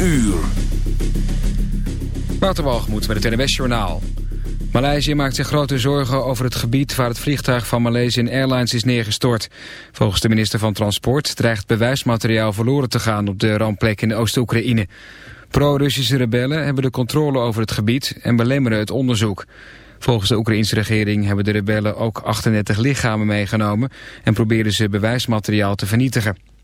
uur. Waterwalgemoed met het NWS Journaal. Maleisië maakt zich grote zorgen over het gebied waar het vliegtuig van Malaysian Airlines is neergestort. Volgens de minister van Transport dreigt bewijsmateriaal verloren te gaan op de rampplek in Oost-Oekraïne. Pro-Russische rebellen hebben de controle over het gebied en belemmeren het onderzoek. Volgens de Oekraïnse regering hebben de rebellen ook 38 lichamen meegenomen en proberen ze bewijsmateriaal te vernietigen.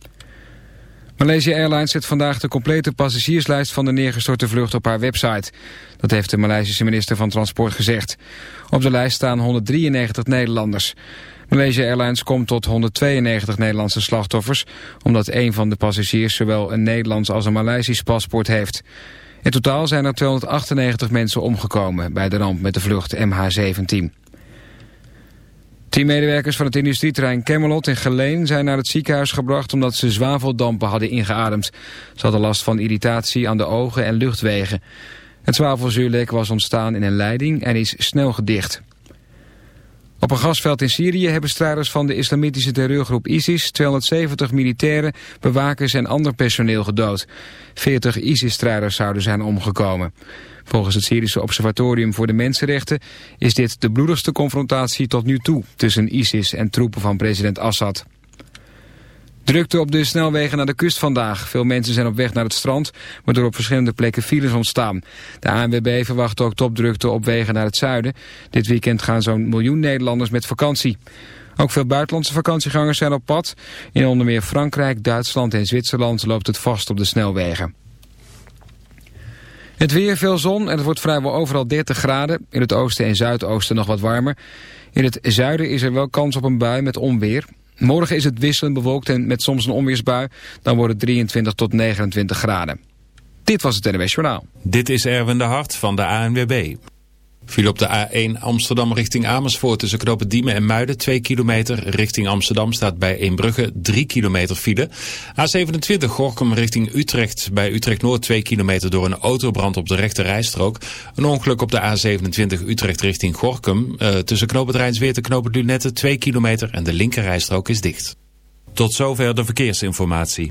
Malaysia Airlines zet vandaag de complete passagierslijst van de neergestorte vlucht op haar website. Dat heeft de Maleisische minister van Transport gezegd. Op de lijst staan 193 Nederlanders. Malaysia Airlines komt tot 192 Nederlandse slachtoffers... omdat een van de passagiers zowel een Nederlands als een Maleisisch paspoort heeft. In totaal zijn er 298 mensen omgekomen bij de ramp met de vlucht MH17. Tien medewerkers van het industrieterrein Camelot in Geleen zijn naar het ziekenhuis gebracht omdat ze zwaveldampen hadden ingeademd. Ze hadden last van irritatie aan de ogen en luchtwegen. Het zwavelzuurlek was ontstaan in een leiding en is snel gedicht. Op een gasveld in Syrië hebben strijders van de islamitische terreurgroep ISIS 270 militairen, bewakers en ander personeel gedood. 40 ISIS-strijders zouden zijn omgekomen. Volgens het Syrische Observatorium voor de Mensenrechten is dit de bloedigste confrontatie tot nu toe tussen ISIS en troepen van president Assad. Drukte op de snelwegen naar de kust vandaag. Veel mensen zijn op weg naar het strand, waardoor op verschillende plekken files ontstaan. De ANWB verwacht ook topdrukte op wegen naar het zuiden. Dit weekend gaan zo'n miljoen Nederlanders met vakantie. Ook veel buitenlandse vakantiegangers zijn op pad. In onder meer Frankrijk, Duitsland en Zwitserland loopt het vast op de snelwegen. Het weer, veel zon en het wordt vrijwel overal 30 graden. In het oosten en zuidoosten nog wat warmer. In het zuiden is er wel kans op een bui met onweer. Morgen is het wisselend bewolkt en met soms een onweersbui. Dan wordt het 23 tot 29 graden. Dit was het NWS Journaal. Dit is Erwin de Hart van de ANWB. Viel op de A1 Amsterdam richting Amersfoort tussen knopen Diemen en Muiden 2 kilometer. Richting Amsterdam staat bij Eembrugge 3 kilometer file. A27 Gorkum richting Utrecht bij Utrecht Noord 2 kilometer door een autobrand op de rechte rijstrook. Een ongeluk op de A27 Utrecht richting Gorkum. Uh, tussen knopen Rijnsweer en knopen Lunette 2 kilometer en de linker rijstrook is dicht. Tot zover de verkeersinformatie.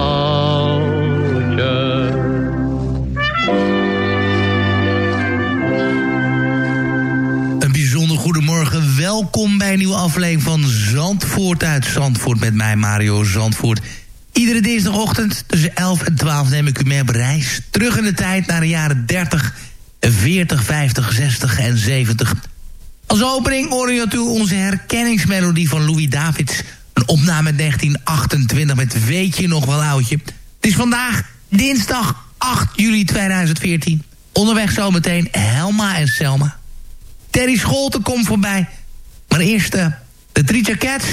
Nieuwe aflevering van Zandvoort uit Zandvoort met mij Mario Zandvoort. Iedere dinsdagochtend tussen 11 en 12 neem ik u mee op reis. Terug in de tijd naar de jaren 30, 40, 50, 60 en 70. Als opening horen je onze herkenningsmelodie van Louis Davids. Een opname uit 1928 met Weet je nog wel oudje. Het is vandaag dinsdag 8 juli 2014. Onderweg zometeen Helma en Selma. Terry Scholten komt voorbij. Maar eerst eh, de Tricia Cats.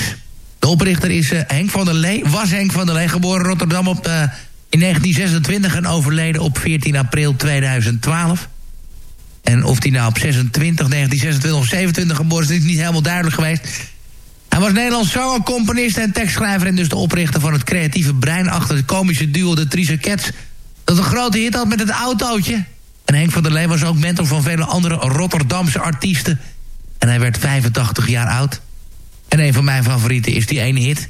De oprichter is eh, Henk van der Lee. Was Henk van der Lee, geboren in Rotterdam op, eh, in 1926... en overleden op 14 april 2012. En of hij nou op 26, 1926 of 27 geboren is... is niet helemaal duidelijk geweest. Hij was Nederlands zanger, componist en tekstschrijver... en dus de oprichter van het creatieve brein achter het komische duo De Trice Cats... dat een grote hit had met het autootje. En Henk van der Lee was ook mentor van vele andere Rotterdamse artiesten. En hij werd 85 jaar oud. En een van mijn favorieten is die ene hit...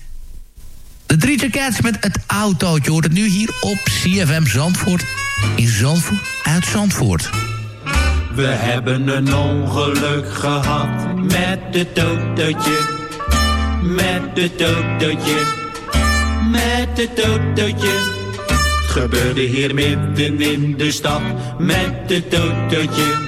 De Trice Cats met het autootje hoort het nu hier op CFM Zandvoort. In Zandvoort uit Zandvoort. We hebben een ongeluk gehad met het autootje. Met het autootje. Met het autootje. Gebeurde hier midden in de stad. Met het autootje.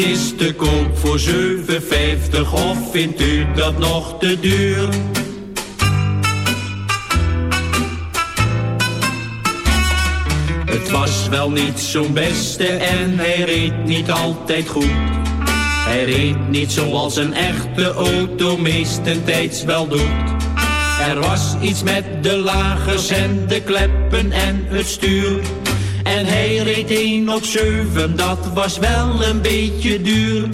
Is te koop voor 7,50 of vindt u dat nog te duur? Het was wel niet zo'n beste en hij reed niet altijd goed. Hij reed niet zoals een echte auto meestentijds wel doet. Er was iets met de lagers en de kleppen en het stuur. En hij reed 1 op 7, dat was wel een beetje duur.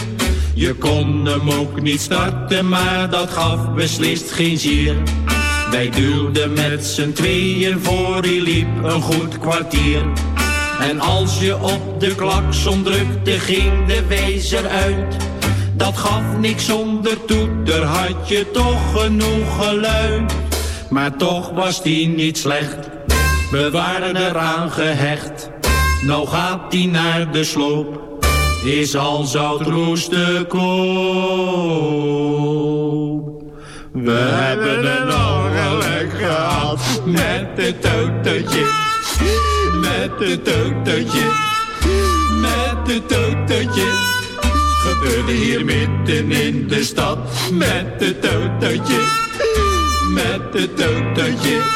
Je kon hem ook niet starten, maar dat gaf beslist geen zier. Wij duwden met z'n tweeën voor, hij liep een goed kwartier. En als je op de klakson drukte, ging de wezer uit. Dat gaf niks zonder toeter, had je toch genoeg geluid. Maar toch was die niet slecht, we waren eraan gehecht. Nou gaat die naar de sloop, is al zout roest koop. We hebben een ongeluk gehad met het autootje, met het autootje, met het autootje. Gebeurde hier midden in de stad met het autootje, met het met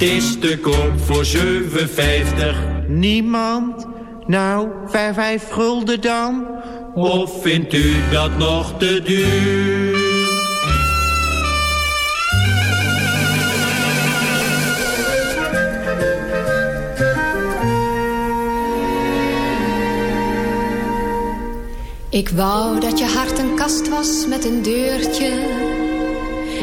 Het is te koop voor 7,50. Niemand? Nou, vijf, vijf gulden dan? Of vindt u dat nog te duur? Ik wou dat je hart een kast was met een deurtje.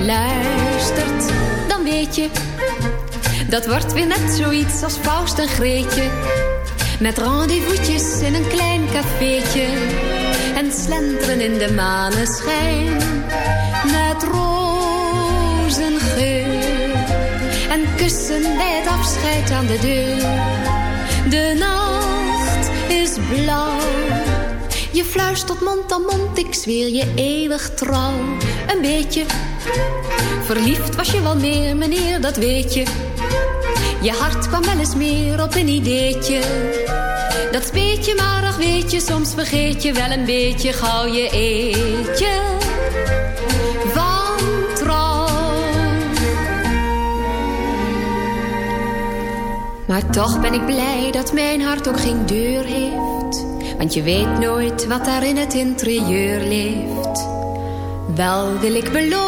luistert, dan weet je. Dat wordt weer net zoiets als Faust en Greetje. Met rendezvous'tjes in een klein cafeetje. En slenteren in de maneschijn. Met rozengeur. En kussen bij het afscheid aan de deur. De nacht is blauw. Je fluistert mond aan mond, ik zweer je eeuwig trouw. Een beetje verliefd was je wel meer, meneer, dat weet je. Je hart kwam wel eens meer op een ideetje. Dat speet je maar, ach weet je, soms vergeet je wel een beetje gauw je eetje. Van trouw. Maar toch ben ik blij dat mijn hart ook geen deur heeft. Want je weet nooit wat daar in het interieur leeft. Wel wil ik beloven,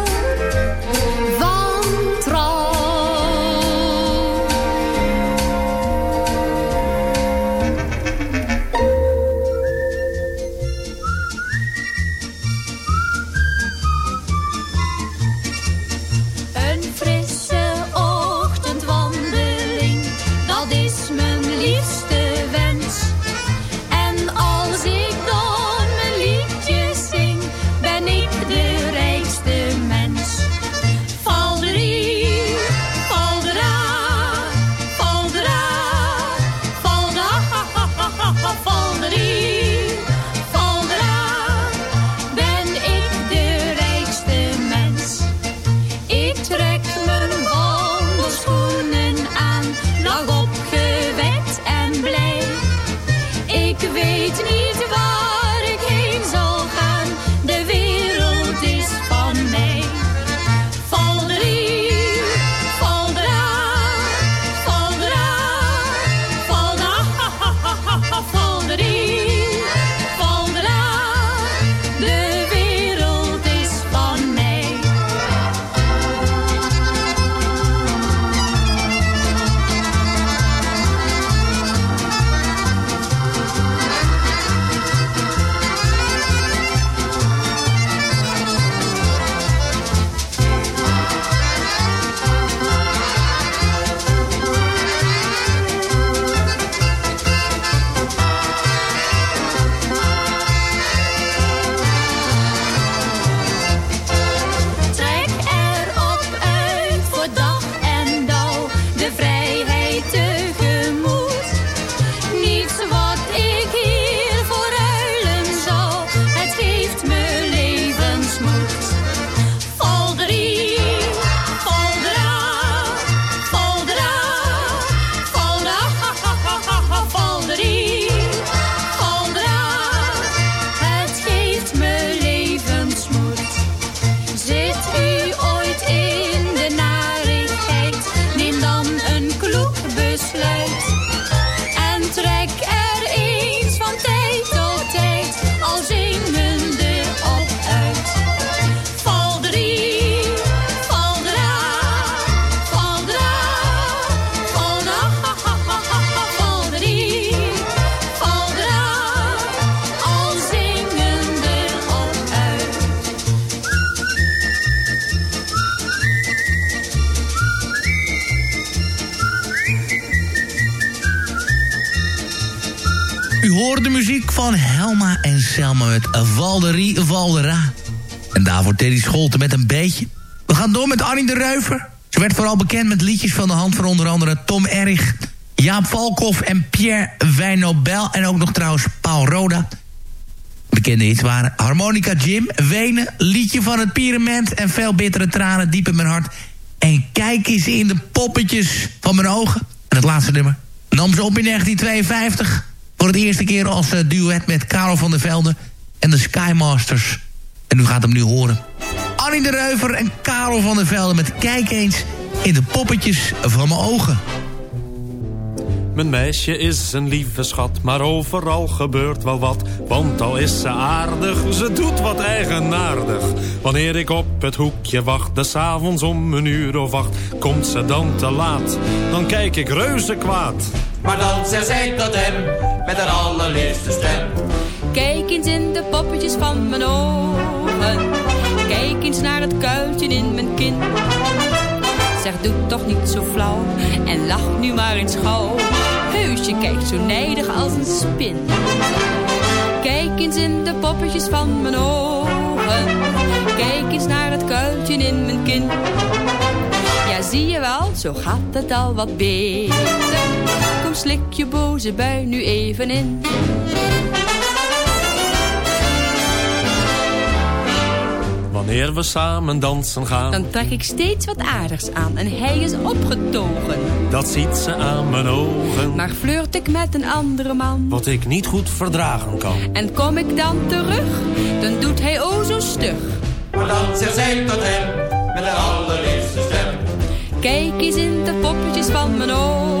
U hoort de muziek van Helma en Selma met Valderie Valdera. En daarvoor Teddy Scholten met een beetje. We gaan door met Arnie de Ruiver. Ze werd vooral bekend met liedjes van de hand van onder andere Tom Erich... Jaap Valkhoff en Pierre Wijnobel. En ook nog trouwens Paul Roda. Bekende hits waren Harmonica Jim, Wenen, Liedje van het Pyramid... en Veel Bittere Tranen diep in mijn hart. En kijk eens in de poppetjes van mijn ogen. En het laatste nummer nam ze op in 1952... voor het eerste keer als eh, duet met Karel van der Velde en de Skymasters. En u gaat hem nu horen. Annie de Ruiver en Karel van der Velde met Kijk eens in de poppetjes van mijn ogen. Mijn meisje is een lieve schat, maar overal gebeurt wel wat. Want al is ze aardig, ze doet wat eigenaardig. Wanneer ik op het hoekje wacht, des avonds om een uur of acht... komt ze dan te laat, dan kijk ik reuze kwaad. Maar dan zegt zij tot hem, met haar allerliefste stem. Kijk eens in de poppetjes van mijn ogen. Kijk eens naar het kuiltje in mijn kin. Zeg, doe toch niet zo flauw en lach nu maar eens gauw. Heus, je kijkt zo nijdig als een spin. Kijk eens in de poppetjes van mijn ogen. Kijk eens naar het kuiltje in mijn kin. Ja, zie je wel, zo gaat het al wat beter. Slik je boze bui nu even in. Wanneer we samen dansen gaan, Dan trek ik steeds wat aardigs aan en hij is opgetogen. dat ziet ze aan mijn ogen. Maar flirt ik met een andere man Wat ik niet goed verdragen kan. en kom ik dan terug, dan doet hij o zo stug. Maar dan zegt zij tot hem met haar allerliefste stem. Kijk eens in de poppetjes van mijn ogen.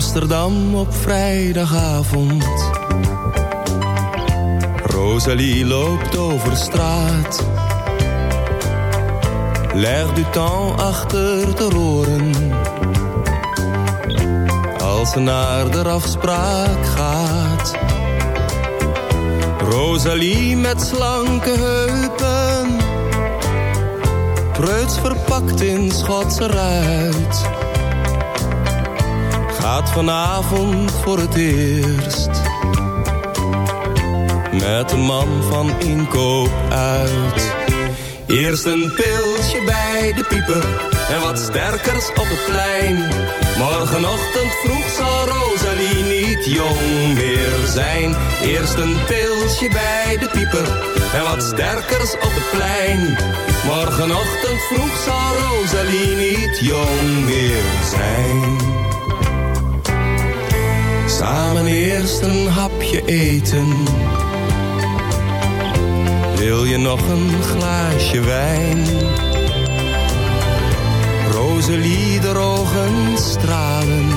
Amsterdam op vrijdagavond. Rosalie loopt over straat. L'air du temps achter de oren. Als ze naar de afspraak gaat. Rosalie met slanke heupen. Preuts verpakt in Schotse ruit gaat vanavond voor het eerst met een man van inkoop uit. Eerst een pilsje bij de pieper en wat sterkers op het plein. Morgenochtend vroeg zal Rosalie niet jong meer zijn. Eerst een pilsje bij de pieper en wat sterkers op het plein. Morgenochtend vroeg zal Rosalie niet jong meer zijn. Samen eerst een hapje eten. Wil je nog een glaasje wijn? Rosalie, de ogen stralen.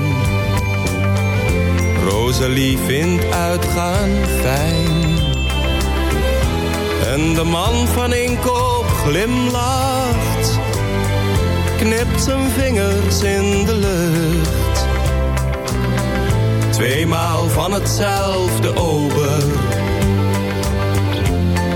Rosalie vindt uitgaan fijn. En de man van inkoop glimlacht. Knipt zijn vingers in de lucht. Tweemaal van hetzelfde ober.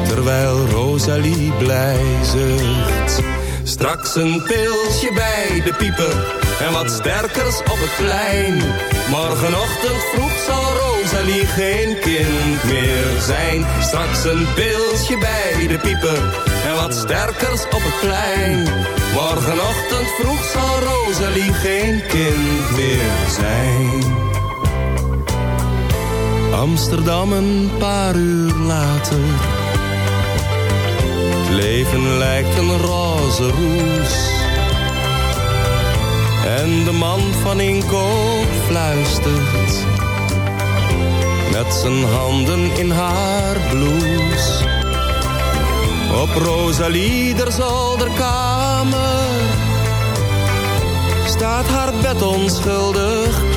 Terwijl Rosalie blij zucht. Straks een pilsje bij de pieper. En wat sterkers op het plein. Morgenochtend vroeg zal Rosalie geen kind meer zijn. Straks een pilsje bij de pieper. En wat sterkers op het plein. Morgenochtend vroeg zal Rosalie geen kind meer zijn. Amsterdam een paar uur later. Het leven lijkt een roze roes. En de man van inkoop fluistert. Met zijn handen in haar blouse. Op Rosalie der zolderkamer. staat haar bed onschuldig.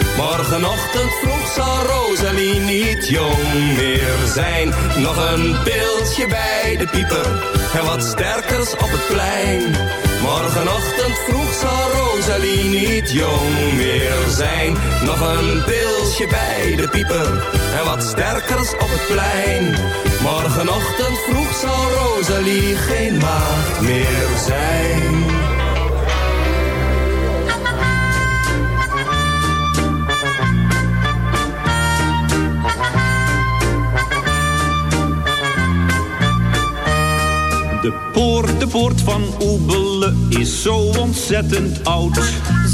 Morgenochtend vroeg zal Rosalie niet jong meer zijn. Nog een pilsje bij de pieper en wat sterkers op het plein. Morgenochtend vroeg zal Rosalie niet jong meer zijn. Nog een pilsje bij de pieper en wat sterkers op het plein. Morgenochtend vroeg zal Rosalie geen maagd meer zijn. De poort, de poort van Oebelen is zo ontzettend oud.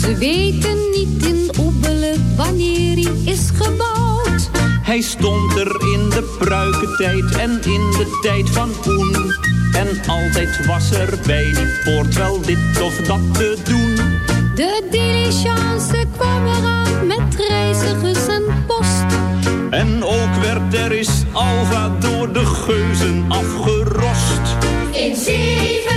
Ze weten niet in Oebelen wanneer hij is gebouwd. Hij stond er in de pruikentijd en in de tijd van Oen. En altijd was er bij die poort wel dit of dat te doen. De diligence kwam eraan met reizigers en post. En ook werd er is Alva door de geuzen afgerost. In 1780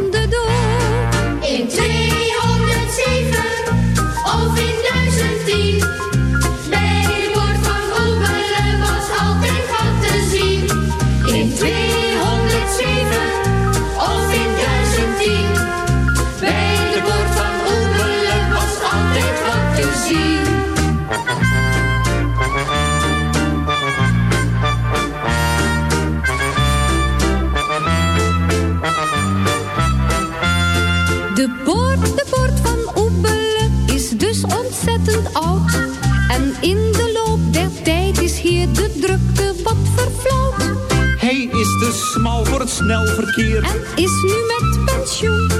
is te smal voor het snelverkeer. En is nu met pensioen.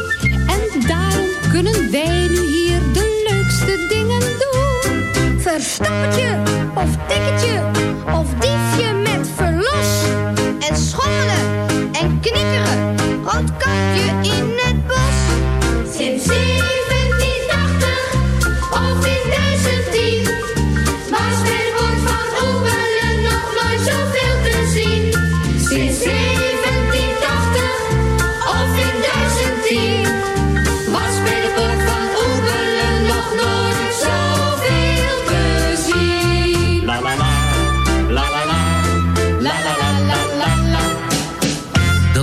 En daarom kunnen wij nu hier de leukste dingen doen. Verstappertje of tikketje of diefje met verlos. En schommelen en knikkeren, roodkapje in het bos.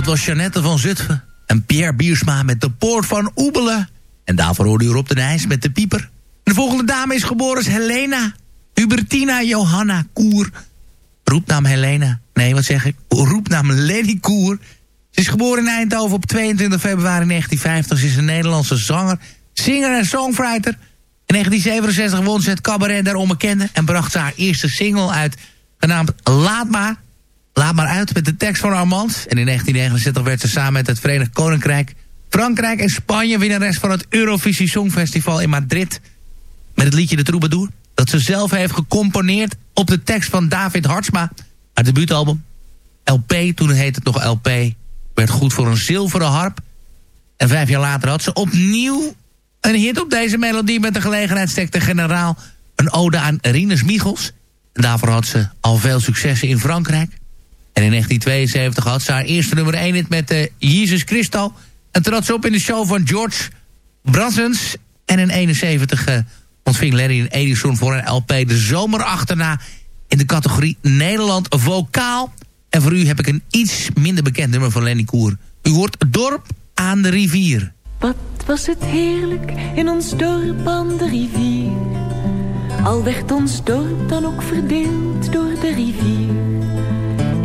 Was Jeannette van Zutphen. En Pierre Biersma met de poort van Oebelen. En daarvoor hoorde u Rob de Nijs met de pieper. De volgende dame is geboren als Helena. Hubertina Johanna Koer. Roepnaam Helena. Nee, wat zeg ik? Roepnaam Lenny Koer. Ze is geboren in Eindhoven op 22 februari 1950. Ze is een Nederlandse zanger, singer en songwriter. In 1967 won ze het cabaret daarom bekende... en bracht ze haar eerste single uit, genaamd Laat Maar... Laat maar uit met de tekst van Armand. En in 1969 werd ze samen met het Verenigd Koninkrijk... Frankrijk en Spanje winnares van het Eurovisie Songfestival in Madrid... met het liedje De Troubadour... dat ze zelf heeft gecomponeerd op de tekst van David Hartsma... haar debuutalbum. LP, toen heette het nog LP... werd goed voor een zilveren harp. En vijf jaar later had ze opnieuw een hit op deze melodie... met de gelegenheid de generaal een ode aan Rinus Michels... En daarvoor had ze al veel successen in Frankrijk. En in 1972 had ze haar eerste nummer 1 hit met uh, Jesus Christo. En trad ze op in de show van George Brassens. En in 71 uh, ontving Larry en Edison voor een LP de zomer achterna... in de categorie Nederland Vokaal. En voor u heb ik een iets minder bekend nummer van Lenny Koer. U hoort Dorp aan de rivier. Wat was het heerlijk in ons dorp aan de rivier. Al werd ons dorp dan ook verdeeld door de rivier.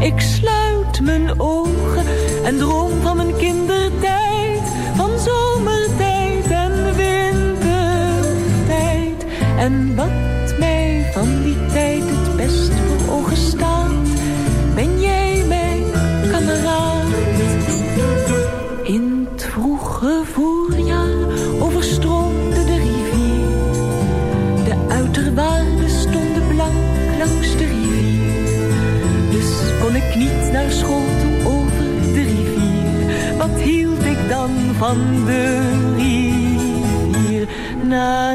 Ik sluit mijn ogen en droom van mijn kindertijd. Van zomertijd en wintertijd. En wat mij van die tijd van de rivier? Na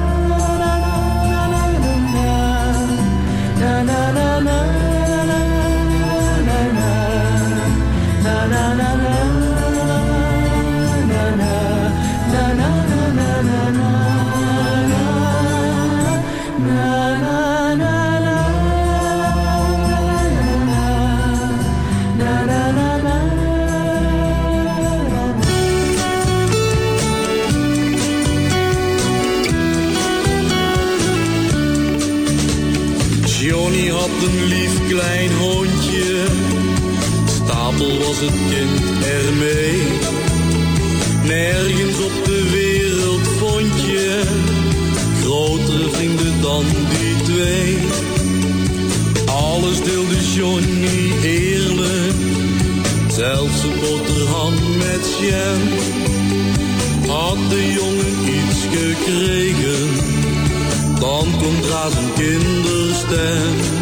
Zelfs een boterham met jam. Had de jongen iets gekregen, dan komt daar zijn kinderstem.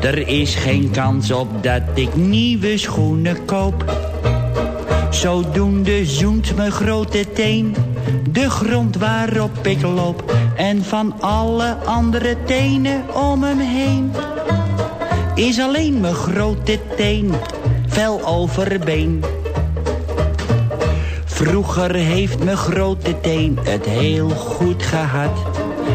Er is geen kans op dat ik nieuwe schoenen koop. Zodoende zoent mijn grote teen de grond waarop ik loop. En van alle andere tenen om hem heen is alleen mijn grote teen vel overbeen. Vroeger heeft mijn grote teen het heel goed gehad.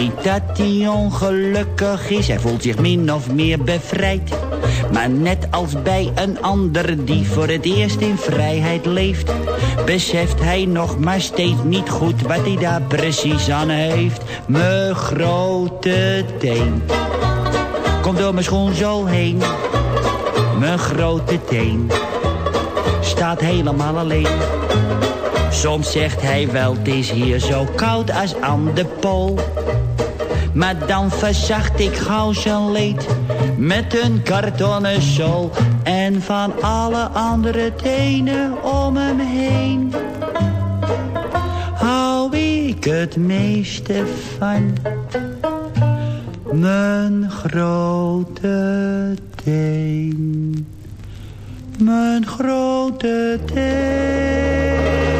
Niet dat hij ongelukkig is, hij voelt zich min of meer bevrijd. Maar net als bij een ander die voor het eerst in vrijheid leeft... beseft hij nog maar steeds niet goed wat hij daar precies aan heeft. Mijn grote teen komt door mijn schoenzool heen. Mijn grote teen staat helemaal alleen. Soms zegt hij wel, het is hier zo koud als aan de pool. Maar dan verzacht ik gauw zijn leed met een kartonnen zool. En van alle andere tenen om hem heen hou ik het meeste van. Mijn grote teen. Mijn grote teen.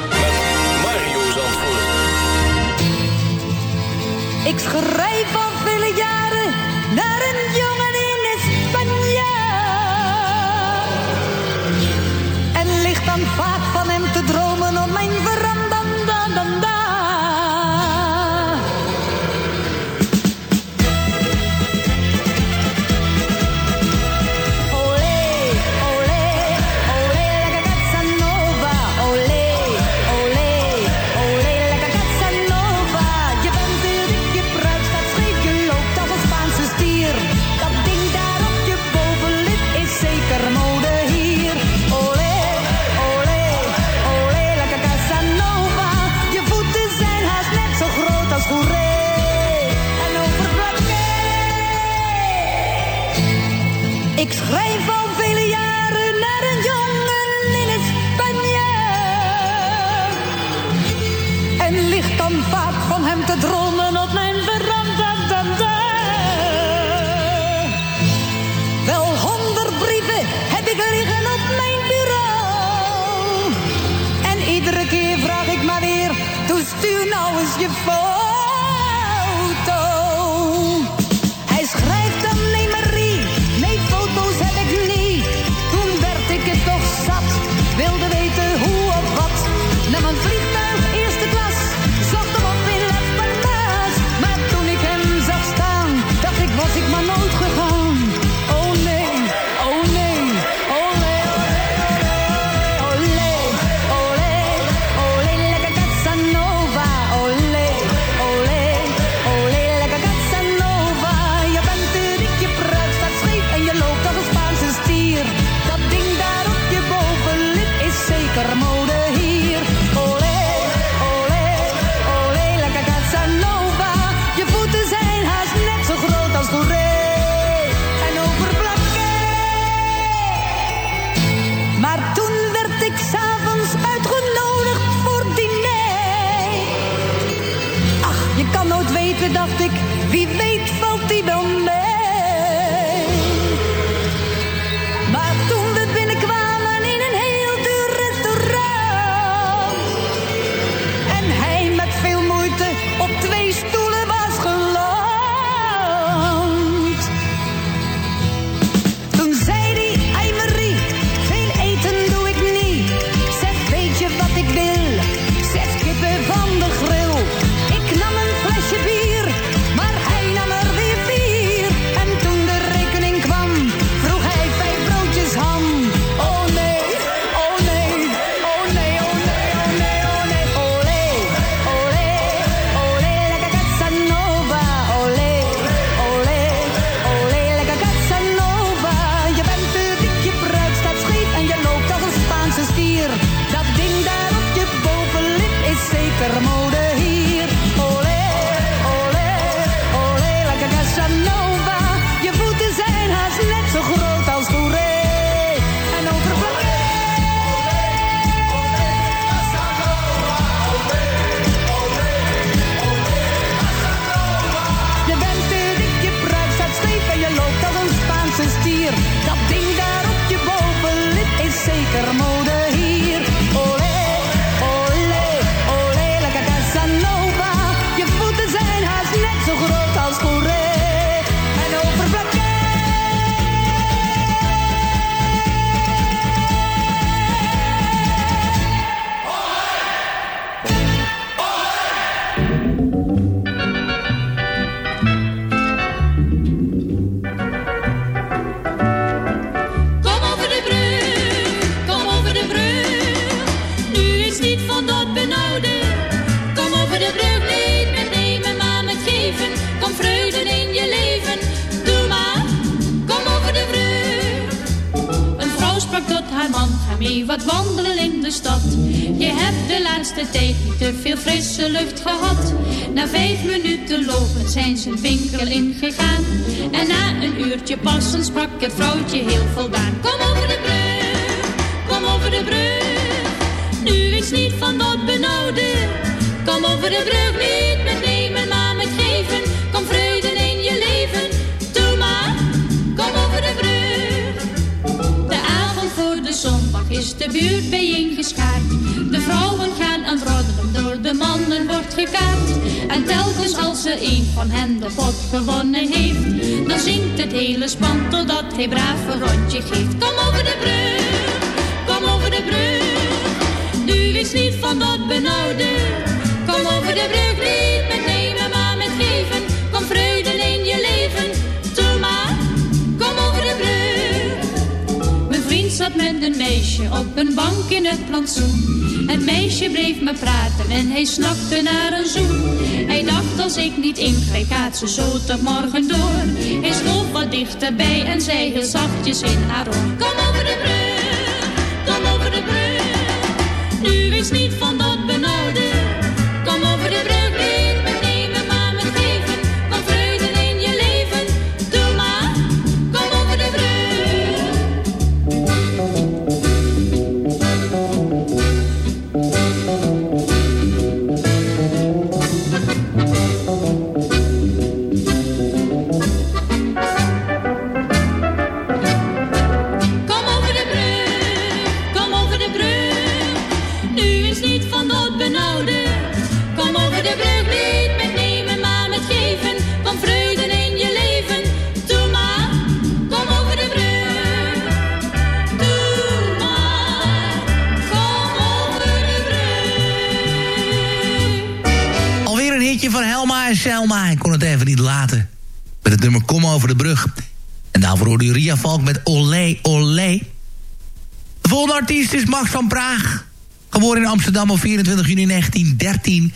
Ik schrijf al totdat hij braaf een rondje geeft. Kom over de brug, kom over de brug. Nu is niet van dat benauwde, kom over de brug. zat met een meisje op een bank in het plantsoen. Het meisje bleef me praten en hij snakte naar een zoen. Hij dacht als ik niet ingreep, gaat ze zo tot morgen door. Hij schoof wat dichterbij en zei heel zachtjes in haar oor. Kom over de brug. Over de brug. En daarvoor hoorde u Ria Valk met Olé Olé. De volgende artiest is Max van Praag. Geboren in Amsterdam op 24 juni 1913.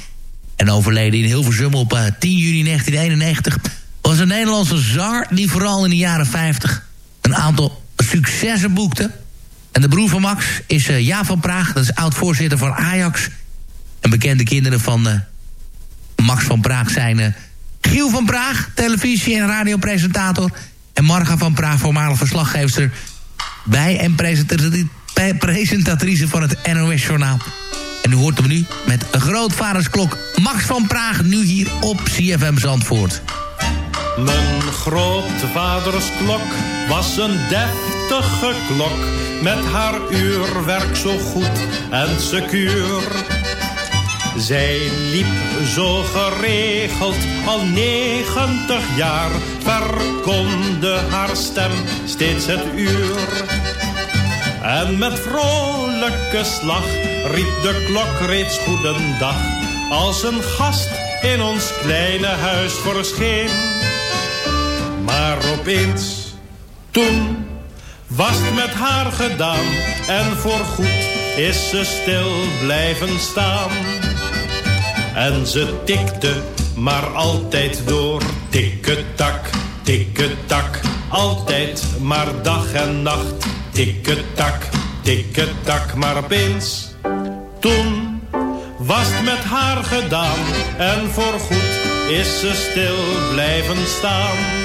En overleden in Hilversum op uh, 10 juni 1991. Was een Nederlandse zanger die vooral in de jaren 50 een aantal successen boekte. En de broer van Max is uh, Ja van Praag. Dat is oud-voorzitter van Ajax. En bekende kinderen van uh, Max van Praag zijn... Giel van Praag, televisie- en radiopresentator. En Marga van Praag, voormalig verslaggever... bij en presentatrice van het NOS-journaal. En u hoort hem nu met een grootvadersklok. Max van Praag, nu hier op CFM Zandvoort. Mijn grootvaders klok was een deftige klok... met haar uurwerk zo goed en secuur... Zij liep zo geregeld al negentig jaar, verkonde haar stem steeds het uur. En met vrolijke slag riep de klok reeds goedendag, als een gast in ons kleine huis verscheen. Maar opeens, toen was het met haar gedaan en voorgoed is ze stil blijven staan. En ze tikte maar altijd door. Tikketak, tikketak, altijd maar dag en nacht. Tikketak, tikketak, maar opeens. Toen was het met haar gedaan en voorgoed is ze stil blijven staan.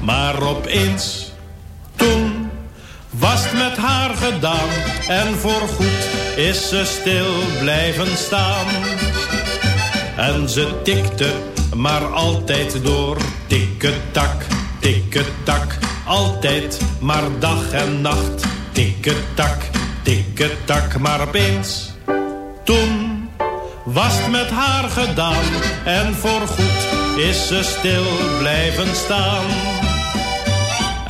Maar opeens, toen was het met haar gedaan. En voorgoed is ze stil blijven staan. En ze tikte maar altijd door, tikketak, tikketak, altijd maar dag en nacht, tikketak, tikketak, maar opeens, toen was het met haar gedaan. En voorgoed is ze stil blijven staan.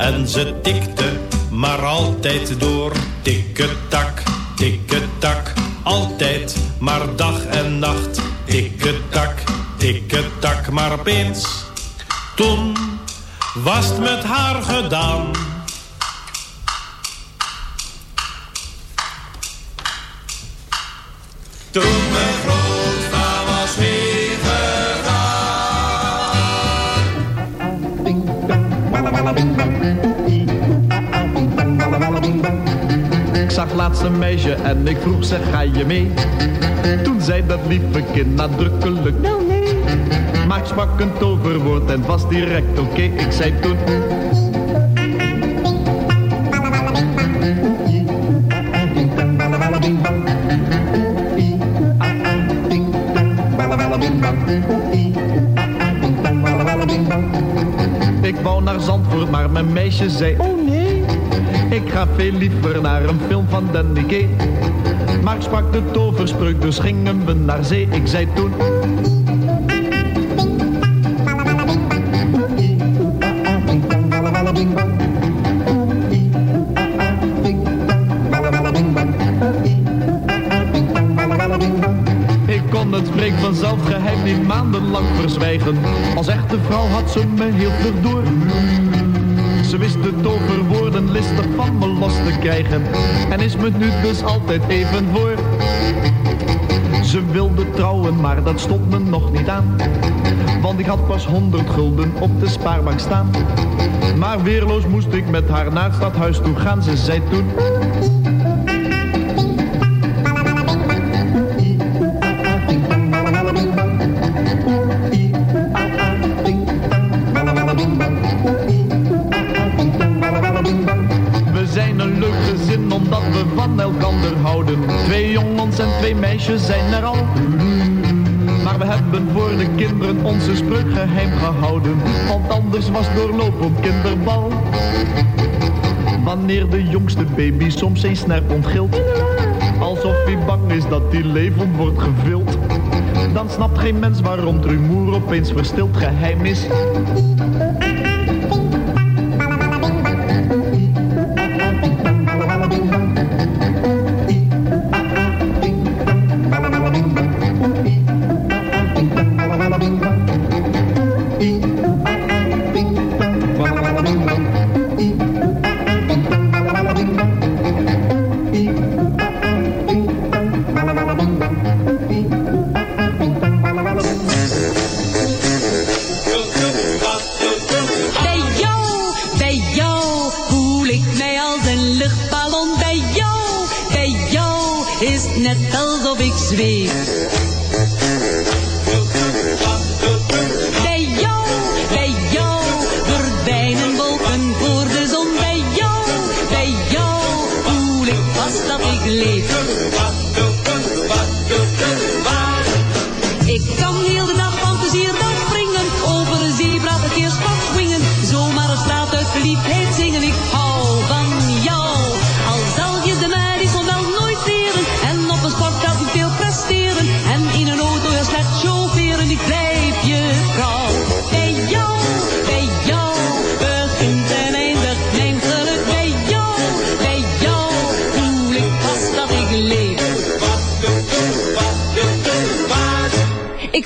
En ze tikte maar altijd door. Tikketak, tikketak, altijd maar dag en nacht. Tikketak, tikketak, maar opeens. Toen was het met haar gedaan. Toen Ik zag laatst een meisje en ik vroeg zeg ga je mee? Toen zei dat lieve kind nadrukkelijk wel nee. Maar ik sprak een toverwoord en was direct oké. Ik zei toen... Mijn meisje zei... Oh nee, ik ga veel liever naar een film van Danny Kaye. Maar ik sprak de toverspreuk, dus gingen we naar zee. Ik zei toen... Ik kon het spreek vanzelf geheim niet maandenlang verzwijgen. Als echte vrouw had ze me heel vlug door. Ze wist de toverwoorden listig van me los te krijgen. En is me nu dus altijd even voor. Ze wilde trouwen, maar dat stond me nog niet aan. Want ik had pas honderd gulden op de spaarbank staan. Maar weerloos moest ik met haar naar het stadhuis toe gaan. Ze zei toen... eens snerp ontgilt. Alsof hij bang is dat hij leven wordt gevild. Dan snapt geen mens waarom het rumoer opeens verstild geheim is.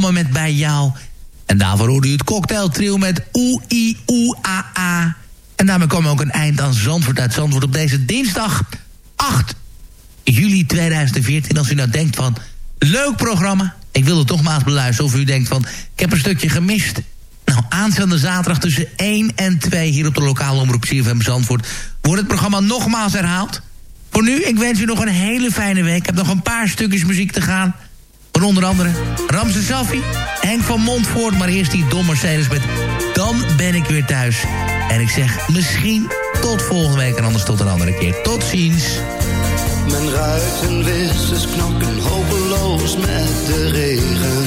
Met Bij Jou. En daarvoor hoorde u het cocktailtrio met Oe I A A. En daarmee kwam ook een eind aan Zandvoort uit Zandvoort op deze dinsdag 8 juli 2014. Als u nou denkt van, leuk programma. Ik wil het nogmaals beluisteren. Of u denkt van, ik heb een stukje gemist. Nou, aanstaande zaterdag tussen 1 en 2 hier op de lokale omroep CFM Zandvoort... wordt het programma nogmaals herhaald. Voor nu, ik wens u nog een hele fijne week. Ik heb nog een paar stukjes muziek te gaan. Onder andere Ramse Safi, Henk van Montvoort... maar eerst die Don Mercedes met Dan ben ik weer thuis. En ik zeg misschien tot volgende week en anders tot een andere keer. Tot ziens. Mijn ruitenwissers knokken hopeloos met de regen.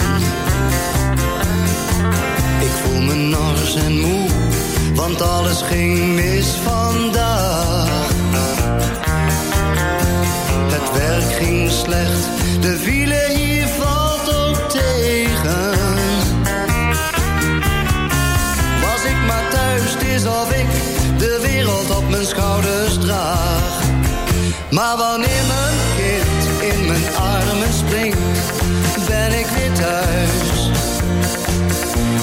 Ik voel me nors en moe, want alles ging mis vandaag. Ging slecht, de file hier valt ook tegen. Was ik maar thuis, is of ik de wereld op mijn schouders draag. Maar wanneer mijn kind in mijn armen springt, ben ik weer thuis.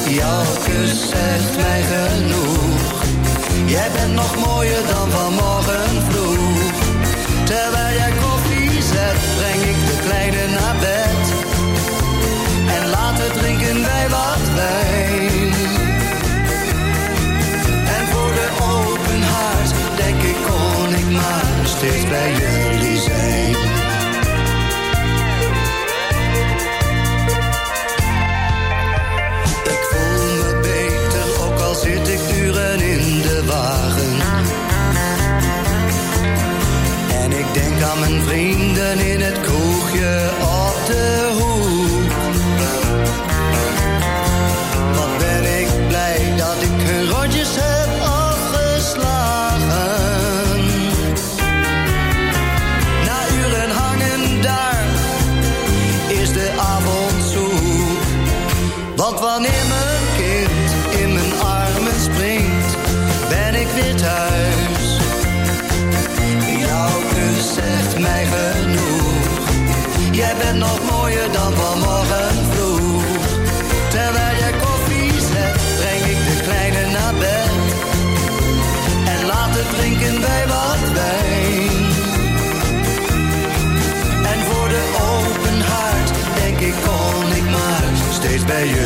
Jouw kus zegt mij genoeg. Jij bent nog mooier dan vanmorgen vroeg. Terwijl aan mijn vrienden in het kroegje op de hoek. Bij jullie